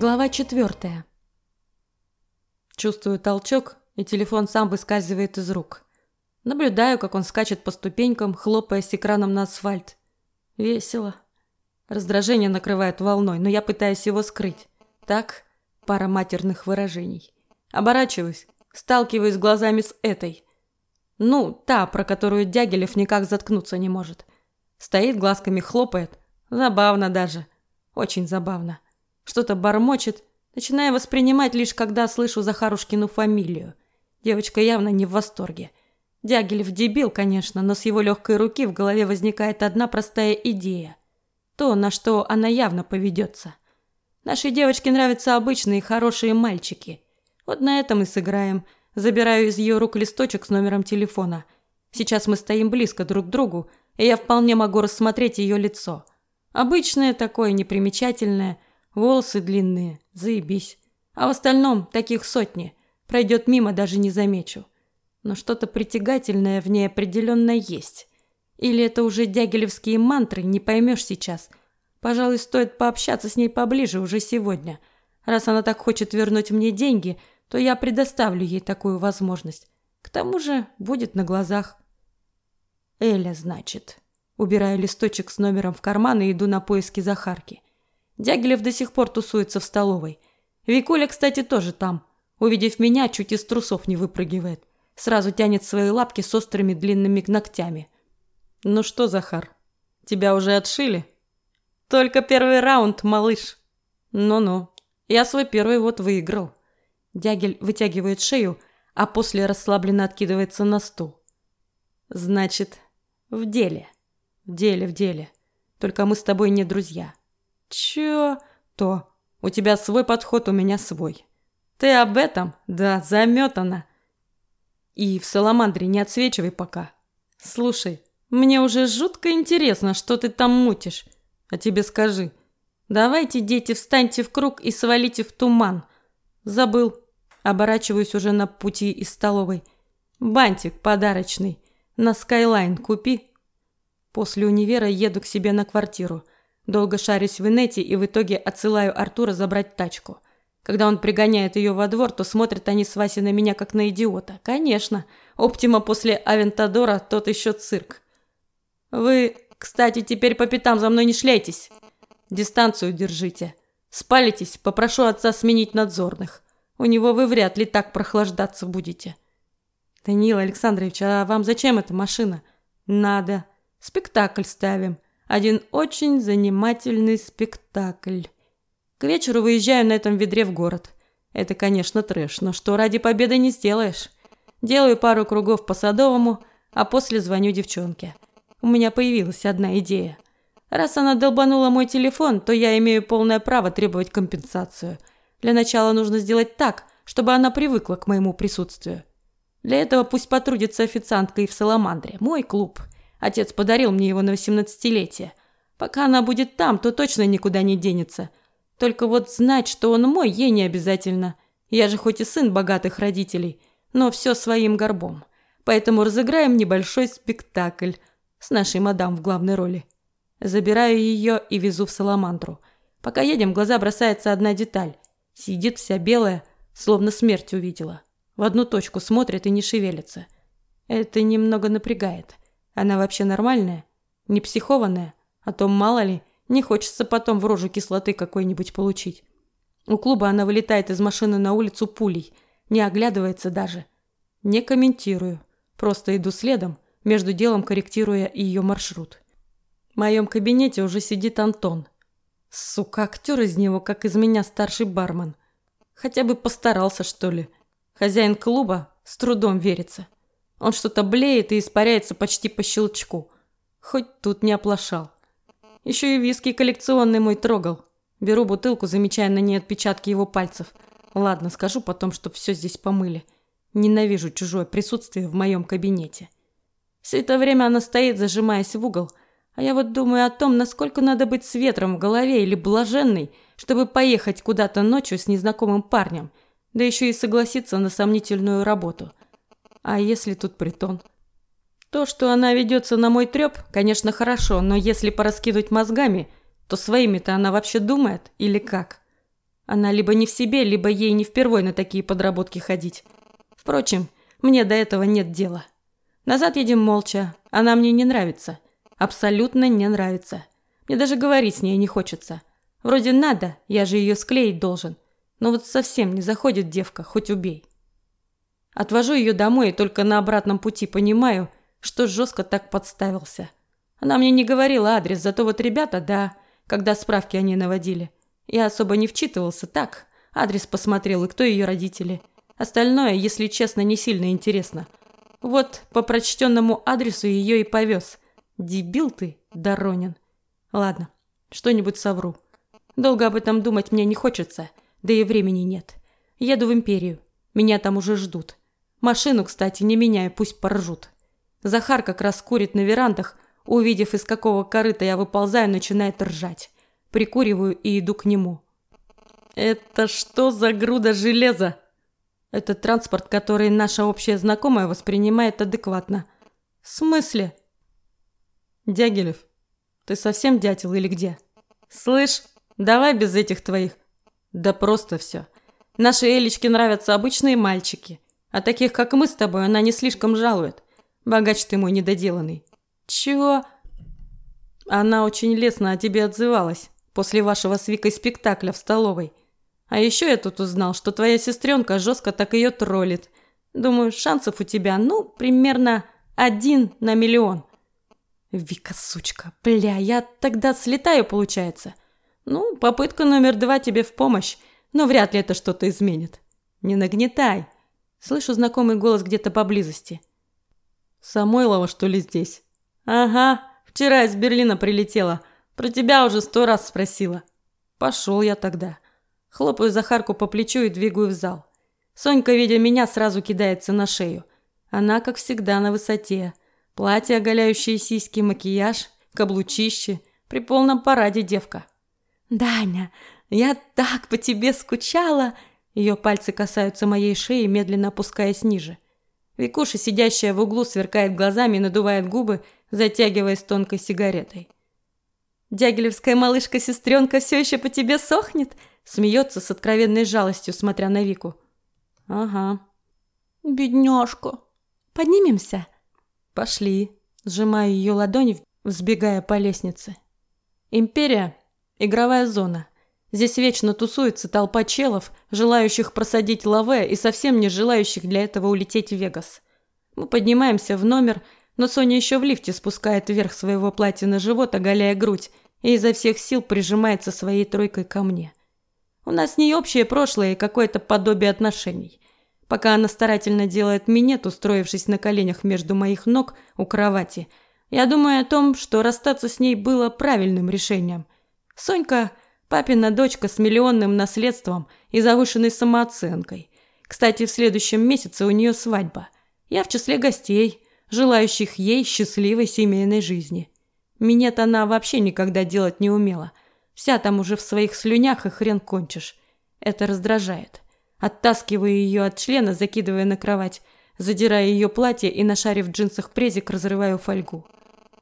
Глава четвертая. Чувствую толчок, и телефон сам выскальзывает из рук. Наблюдаю, как он скачет по ступенькам, хлопая с экраном на асфальт. Весело. Раздражение накрывает волной, но я пытаюсь его скрыть. Так, пара матерных выражений. Оборачиваюсь, сталкиваюсь глазами с этой. Ну, та, про которую Дягилев никак заткнуться не может. Стоит, глазками хлопает. Забавно даже. Очень забавно что-то бормочет, начиная воспринимать лишь когда слышу Захарушкину фамилию. Девочка явно не в восторге. Дягилев дебил, конечно, но с его легкой руки в голове возникает одна простая идея. То, на что она явно поведется. Нашей девочке нравятся обычные хорошие мальчики. Вот на этом и сыграем. Забираю из ее рук листочек с номером телефона. Сейчас мы стоим близко друг к другу, и я вполне могу рассмотреть ее лицо. Обычное такое, непримечательное – Волосы длинные, заебись. А в остальном таких сотни. Пройдет мимо, даже не замечу. Но что-то притягательное в ней определенно есть. Или это уже дягилевские мантры, не поймешь сейчас. Пожалуй, стоит пообщаться с ней поближе уже сегодня. Раз она так хочет вернуть мне деньги, то я предоставлю ей такую возможность. К тому же будет на глазах. Эля, значит. Убираю листочек с номером в карман и иду на поиски Захарки. Дягилев до сих пор тусуется в столовой. Викуля, кстати, тоже там. Увидев меня, чуть из трусов не выпрыгивает. Сразу тянет свои лапки с острыми длинными ногтями. «Ну что, Захар, тебя уже отшили?» «Только первый раунд, малыш». «Ну-ну, я свой первый вот выиграл». Дягель вытягивает шею, а после расслабленно откидывается на стул. «Значит, в деле. В деле, в деле. Только мы с тобой не друзья. Чё? То. У тебя свой подход, у меня свой. Ты об этом? Да, заметана. И в Саламандре не отсвечивай пока. Слушай, мне уже жутко интересно, что ты там мутишь. А тебе скажи. Давайте, дети, встаньте в круг и свалите в туман. Забыл. Оборачиваюсь уже на пути из столовой. Бантик подарочный. На Skyline купи. После универа еду к себе на квартиру. Долго шарюсь в инете и в итоге отсылаю Артура забрать тачку. Когда он пригоняет ее во двор, то смотрят они с Васей на меня как на идиота. Конечно, Optima после Авентадора тот еще цирк. Вы, кстати, теперь по пятам за мной не шляйтесь. Дистанцию держите. Спалитесь, попрошу отца сменить надзорных. У него вы вряд ли так прохлаждаться будете. Даниил Александрович, а вам зачем эта машина? Надо. Спектакль ставим. Один очень занимательный спектакль. К вечеру выезжаю на этом ведре в город. Это, конечно, трэш, но что ради победы не сделаешь. Делаю пару кругов по Садовому, а после звоню девчонке. У меня появилась одна идея. Раз она долбанула мой телефон, то я имею полное право требовать компенсацию. Для начала нужно сделать так, чтобы она привыкла к моему присутствию. Для этого пусть потрудится официанткой в Саламандре, мой клуб. Отец подарил мне его на восемнадцатилетие. Пока она будет там, то точно никуда не денется. Только вот знать, что он мой, ей не обязательно. Я же хоть и сын богатых родителей, но все своим горбом. Поэтому разыграем небольшой спектакль с нашей мадам в главной роли. Забираю ее и везу в Саламандру. Пока едем, в глаза бросается одна деталь. Сидит вся белая, словно смерть увидела. В одну точку смотрит и не шевелится. Это немного напрягает. Она вообще нормальная? Не психованная? А то, мало ли, не хочется потом в рожу кислоты какой-нибудь получить. У клуба она вылетает из машины на улицу пулей, не оглядывается даже. Не комментирую, просто иду следом, между делом корректируя ее маршрут. В моем кабинете уже сидит Антон. Сука, актер из него, как из меня старший бармен. Хотя бы постарался, что ли. Хозяин клуба с трудом верится. Он что-то блеет и испаряется почти по щелчку. Хоть тут не оплошал. Еще и виски коллекционный мой трогал. Беру бутылку, замечая на ней отпечатки его пальцев. Ладно, скажу потом, чтоб все здесь помыли. Ненавижу чужое присутствие в моем кабинете. Все это время она стоит, зажимаясь в угол, а я вот думаю о том, насколько надо быть с ветром в голове или блаженной, чтобы поехать куда-то ночью с незнакомым парнем, да еще и согласиться на сомнительную работу – а если тут притон? То, что она ведется на мой треп, конечно, хорошо, но если пораскидывать мозгами, то своими-то она вообще думает или как? Она либо не в себе, либо ей не впервой на такие подработки ходить. Впрочем, мне до этого нет дела. Назад едем молча. Она мне не нравится. Абсолютно не нравится. Мне даже говорить с ней не хочется. Вроде надо, я же ее склеить должен. Но вот совсем не заходит девка, хоть убей. Отвожу ее домой и только на обратном пути понимаю, что жестко так подставился. Она мне не говорила адрес, зато вот ребята, да, когда справки они наводили. Я особо не вчитывался, так, адрес посмотрел и кто ее родители. Остальное, если честно, не сильно интересно. Вот по прочтенному адресу ее и повез. Дебил ты, Доронин. Ладно, что-нибудь совру. Долго об этом думать мне не хочется, да и времени нет. Еду в империю. Меня там уже ждут. Машину, кстати, не меняю, пусть поржут. Захар как раз курит на верандах, увидев, из какого корыта я выползаю, начинает ржать. Прикуриваю и иду к нему. «Это что за груда железа?» Это транспорт, который наша общая знакомая воспринимает адекватно. В смысле? Дягилев, ты совсем дятел или где? Слышь, давай без этих твоих. Да просто все. Нашей Элечке нравятся обычные мальчики, а таких, как мы с тобой, она не слишком жалует. Богач ты мой недоделанный. Чего? Она очень лестно о тебе отзывалась после вашего с Викой спектакля в столовой. А еще я тут узнал, что твоя сестренка жестко так ее троллит. Думаю, шансов у тебя, ну, примерно один на миллион. Вика, сучка, бля, я тогда слетаю, получается. Ну, попытка номер два тебе в помощь, но вряд ли это что-то изменит. Не нагнетай. Слышу знакомый голос где-то поблизости. Самойлова, что ли, здесь? Ага, вчера из Берлина прилетела. Про тебя уже сто раз спросила. Пошел я тогда. Хлопаю Захарку по плечу и двигаю в зал. Сонька, видя меня, сразу кидается на шею. Она, как всегда, на высоте. Платье, оголяющее сиськи, макияж, каблучище. При полном параде девка. «Даня, я так по тебе скучала!» Ее пальцы касаются моей шеи, медленно опускаясь ниже. Викуша, сидящая в углу, сверкает глазами и надувает губы, затягиваясь тонкой сигаретой. «Дягилевская малышка-сестренка все еще по тебе сохнет?» Смеется с откровенной жалостью, смотря на Вику. Ага. Бедняжка. Поднимемся? Пошли. Сжимаю ее ладони, взбегая по лестнице. Империя – игровая зона. Здесь вечно тусуется толпа челов, желающих просадить лаве и совсем не желающих для этого улететь в Вегас. Мы поднимаемся в номер, но Соня еще в лифте спускает вверх своего платья на живот, оголяя грудь, и изо всех сил прижимается своей тройкой ко мне. У нас с ней общее прошлое и какое-то подобие отношений. Пока она старательно делает минет, устроившись на коленях между моих ног у кровати, я думаю о том, что расстаться с ней было правильным решением. Сонька – папина дочка с миллионным наследством и завышенной самооценкой. Кстати, в следующем месяце у нее свадьба. Я в числе гостей, желающих ей счастливой семейной жизни. Минет она вообще никогда делать не умела – Вся там уже в своих слюнях и хрен кончишь. Это раздражает. Оттаскиваю ее от члена, закидывая на кровать, задирая ее платье и, нашарив в джинсах презик, разрываю фольгу.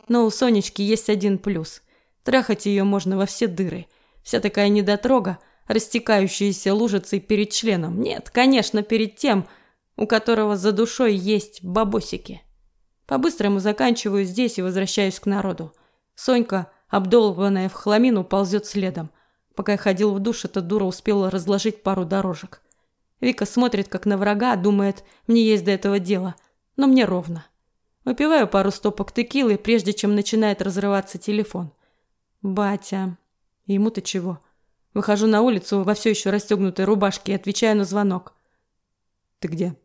Но у Сонечки есть один плюс. Трахать ее можно во все дыры. Вся такая недотрога, растекающаяся лужицей перед членом. Нет, конечно, перед тем, у которого за душой есть бабосики. По-быстрому заканчиваю здесь и возвращаюсь к народу. Сонька обдолбанная в хламину, ползет следом. Пока я ходил в душ, эта дура успела разложить пару дорожек. Вика смотрит, как на врага, думает, мне есть до этого дело. Но мне ровно. Выпиваю пару стопок текилы, прежде чем начинает разрываться телефон. Батя. Ему-то чего? Выхожу на улицу во все еще расстегнутой рубашке и отвечаю на звонок. Ты где?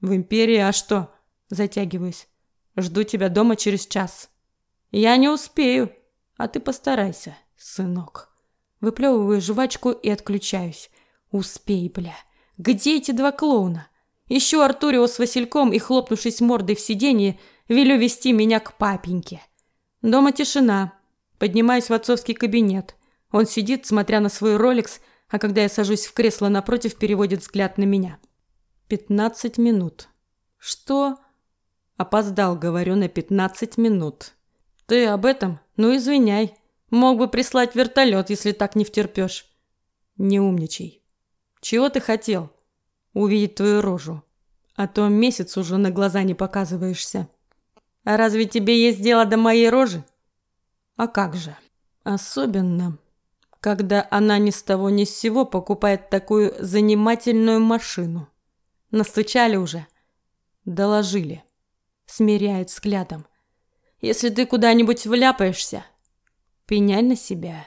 В империи, а что? Затягиваюсь. Жду тебя дома через час. Я не успею. А ты постарайся, сынок. Выплевываю жвачку и отключаюсь. Успей, бля. Где эти два клоуна? Ищу Артурио с Васильком и, хлопнувшись мордой в сиденье, велю вести меня к папеньке. Дома тишина. Поднимаюсь в отцовский кабинет. Он сидит, смотря на свой роликс, а когда я сажусь в кресло напротив, переводит взгляд на меня. Пятнадцать минут. Что? Опоздал, говорю, на пятнадцать минут. Ты об этом? Ну, извиняй. Мог бы прислать вертолет, если так не втерпешь. Не умничай. Чего ты хотел? Увидеть твою рожу. А то месяц уже на глаза не показываешься. А разве тебе есть дело до моей рожи? А как же? Особенно, когда она ни с того ни с сего покупает такую занимательную машину. Настучали уже? Доложили. Смиряет взглядом. Если ты куда-нибудь вляпаешься, пеняй на себя.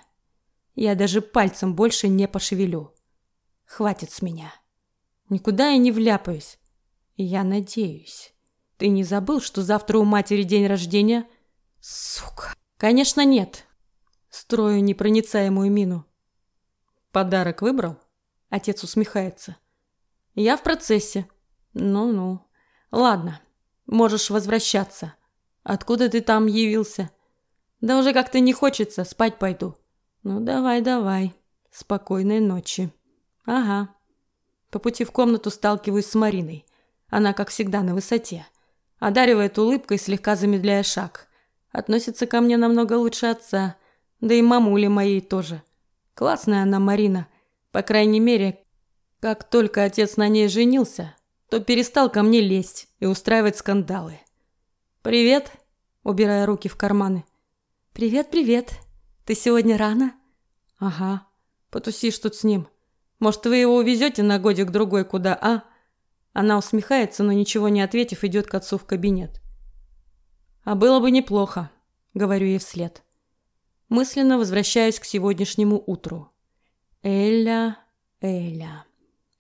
Я даже пальцем больше не пошевелю. Хватит с меня. Никуда я не вляпаюсь. Я надеюсь. Ты не забыл, что завтра у матери день рождения? Сука. Конечно, нет. Строю непроницаемую мину. Подарок выбрал? Отец усмехается. Я в процессе. Ну-ну. Ладно. Можешь возвращаться. Откуда ты там явился? Да уже как-то не хочется, спать пойду. Ну давай, давай. Спокойной ночи. Ага. По пути в комнату сталкиваюсь с Мариной. Она, как всегда, на высоте. Одаривает улыбкой, слегка замедляя шаг. Относится ко мне намного лучше отца. Да и мамули моей тоже. Классная она, Марина. По крайней мере, как только отец на ней женился, то перестал ко мне лезть и устраивать скандалы. «Привет», убирая руки в карманы. «Привет, привет. Ты сегодня рано?» «Ага. Потусишь тут с ним. Может, вы его увезете на годик-другой куда, а?» Она усмехается, но ничего не ответив, идет к отцу в кабинет. «А было бы неплохо», — говорю ей вслед. Мысленно возвращаюсь к сегодняшнему утру. Эля, Эля.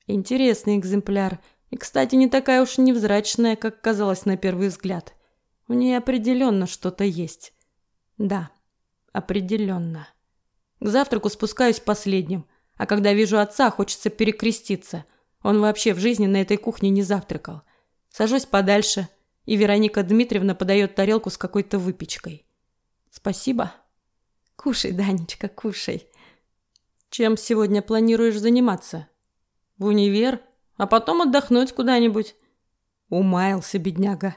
Интересный экземпляр. И, кстати, не такая уж невзрачная, как казалось на первый взгляд. В ней определенно что-то есть. Да, определенно. К завтраку спускаюсь последним, а когда вижу отца, хочется перекреститься. Он вообще в жизни на этой кухне не завтракал. Сажусь подальше, и Вероника Дмитриевна подает тарелку с какой-то выпечкой. Спасибо. Кушай, Данечка, кушай. Чем сегодня планируешь заниматься? В универ, а потом отдохнуть куда-нибудь. Умаялся бедняга.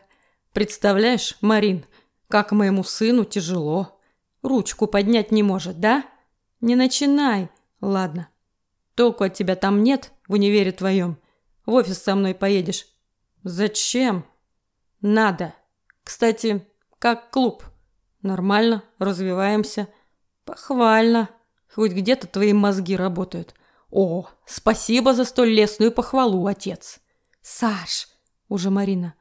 Представляешь, Марин, как моему сыну тяжело. Ручку поднять не может, да? Не начинай. Ладно. Толку от тебя там нет в универе твоем. В офис со мной поедешь. Зачем? Надо. Кстати, как клуб? Нормально, развиваемся. Похвально. Хоть где-то твои мозги работают. О, спасибо за столь лестную похвалу, отец. Саш, уже Марина.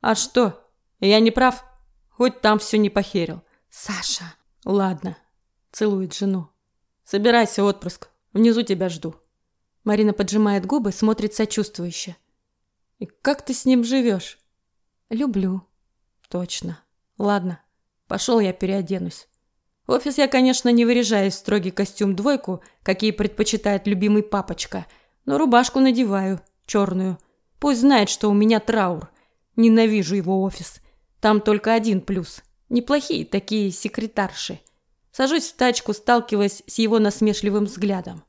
А что? Я не прав? Хоть там все не похерил. Саша. Ладно. Целует жену. Собирайся, отпрыск. Внизу тебя жду. Марина поджимает губы, смотрит сочувствующе. И как ты с ним живешь? Люблю. Точно. Ладно. Пошел я переоденусь. В офис я, конечно, не выряжаюсь в строгий костюм-двойку, какие предпочитает любимый папочка, но рубашку надеваю, черную. Пусть знает, что у меня траур. Ненавижу его офис. Там только один плюс. Неплохие такие секретарши. Сажусь в тачку, сталкиваясь с его насмешливым взглядом.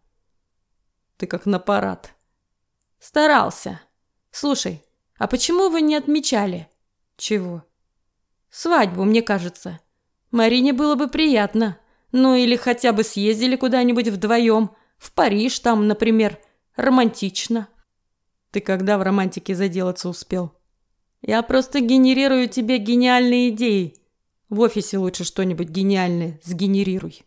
Ты как на парад. Старался. Слушай, а почему вы не отмечали? Чего? Свадьбу, мне кажется. Марине было бы приятно. Ну или хотя бы съездили куда-нибудь вдвоем. В Париж там, например. Романтично. Ты когда в романтике заделаться успел? Я просто генерирую тебе гениальные идеи. В офисе лучше что-нибудь гениальное сгенерируй.